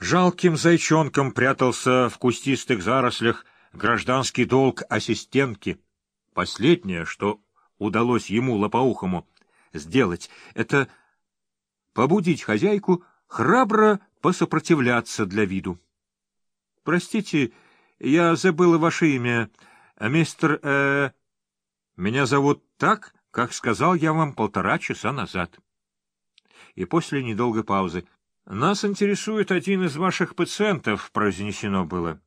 Жалким зайчонком прятался в кустистых зарослях гражданский долг ассистентки. Последнее, что удалось ему, лопоухому, сделать, это побудить хозяйку храбро посопротивляться для виду. — Простите, я забыла ваше имя, мистер... Э... Меня зовут так, как сказал я вам полтора часа назад. И после недолгой паузы. — Нас интересует один из ваших пациентов, — произнесено было.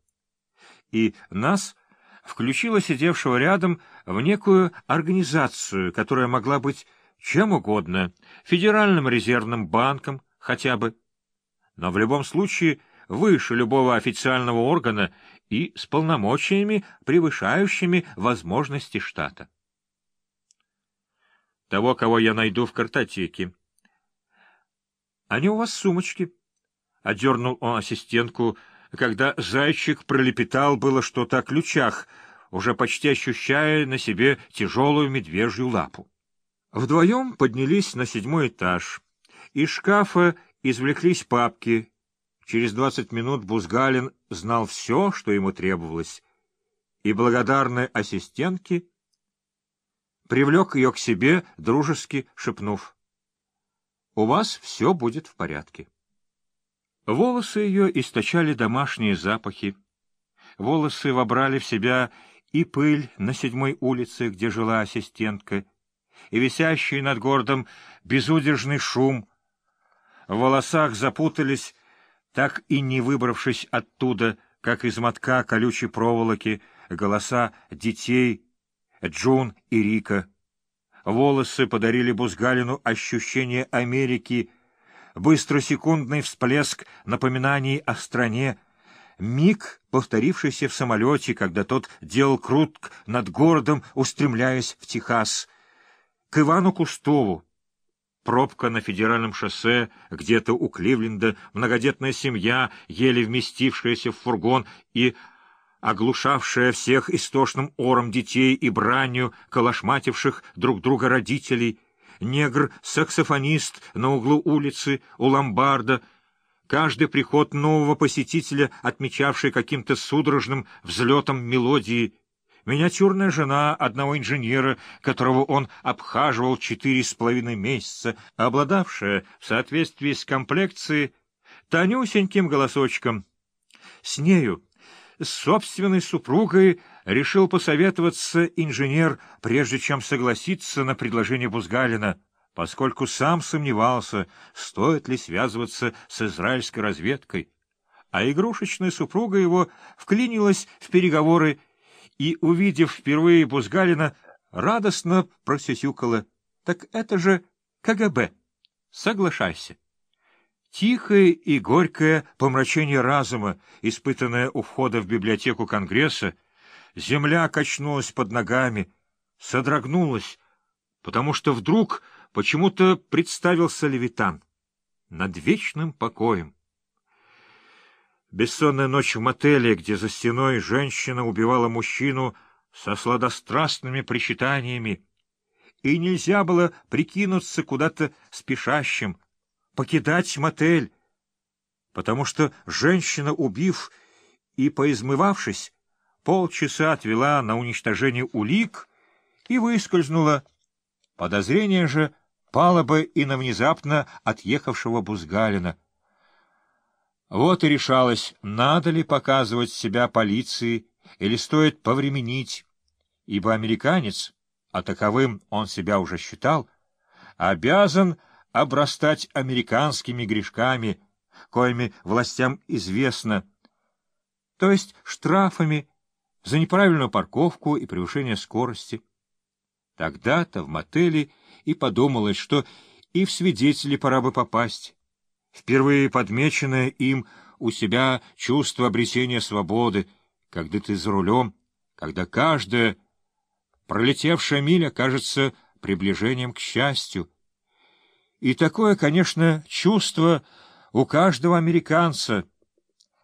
И нас включила сидевшего рядом в некую организацию, которая могла быть чем угодно, Федеральным резервным банком хотя бы, но в любом случае выше любого официального органа и с полномочиями, превышающими возможности штата. Того, кого я найду в картотеке. Они у вас сумочки. Одернул он ассистентку, когда зайчик пролепетал было что-то о ключах, уже почти ощущая на себе тяжелую медвежью лапу. Вдвоем поднялись на седьмой этаж. Из шкафа извлеклись папки. Через двадцать минут Бузгалин знал все, что ему требовалось, и благодарной ассистентке привлек ее к себе, дружески шепнув. — У вас все будет в порядке. Волосы ее источали домашние запахи. Волосы вобрали в себя и пыль на седьмой улице, где жила ассистентка, и висящий над городом безудержный шум. В волосах запутались, так и не выбравшись оттуда, как из мотка колючей проволоки, голоса детей Джун и Рика. Волосы подарили Бузгалину ощущение Америки, быстросекундный всплеск напоминаний о стране, миг, повторившийся в самолете, когда тот делал крут над городом, устремляясь в Техас — к Ивану Кустову. Пробка на федеральном шоссе, где-то у Кливленда, многодетная семья, еле вместившаяся в фургон и оглушавшая всех истошным ором детей и бранью, калашмативших друг друга родителей, негр-саксофонист на углу улицы, у ломбарда, каждый приход нового посетителя, отмечавший каким-то судорожным взлетом мелодии, Миниатюрная жена одного инженера, которого он обхаживал четыре с половиной месяца, обладавшая, в соответствии с комплекцией, тонюсеньким голосочком. С нею, с собственной супругой, решил посоветоваться инженер, прежде чем согласиться на предложение Бузгалина, поскольку сам сомневался, стоит ли связываться с израильской разведкой. А игрушечная супруга его вклинилась в переговоры и, увидев впервые Бузгалина, радостно просюсюкала. — Так это же КГБ. Соглашайся. Тихое и горькое помрачение разума, испытанное у входа в библиотеку Конгресса, земля качнулась под ногами, содрогнулась, потому что вдруг почему-то представился Левитан над вечным покоем. Бессонная ночь в мотеле, где за стеной женщина убивала мужчину со сладострастными причитаниями, и нельзя было прикинуться куда-то спешащим, покидать мотель, потому что женщина, убив и поизмывавшись, полчаса отвела на уничтожение улик и выскользнула. Подозрение же пало бы и на внезапно отъехавшего Бузгалина — вот и решалось, надо ли показывать себя полиции или стоит повременить, ибо американец, а таковым он себя уже считал, обязан обрастать американскими грешками, коими властям известно, то есть штрафами за неправильную парковку и превышение скорости. Тогда-то в мотеле и подумалось, что и в свидетели пора бы попасть впервые подмеченное им у себя чувство обретения свободы, когда ты за рулем, когда каждая пролетевшая миля кажется приближением к счастью. И такое, конечно, чувство у каждого американца,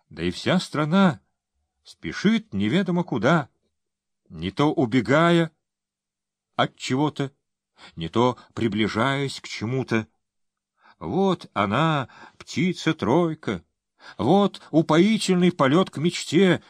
да и вся страна спешит неведомо куда, не то убегая от чего-то, не то приближаясь к чему-то. Вот она, птица-тройка, Вот упоительный полет к мечте,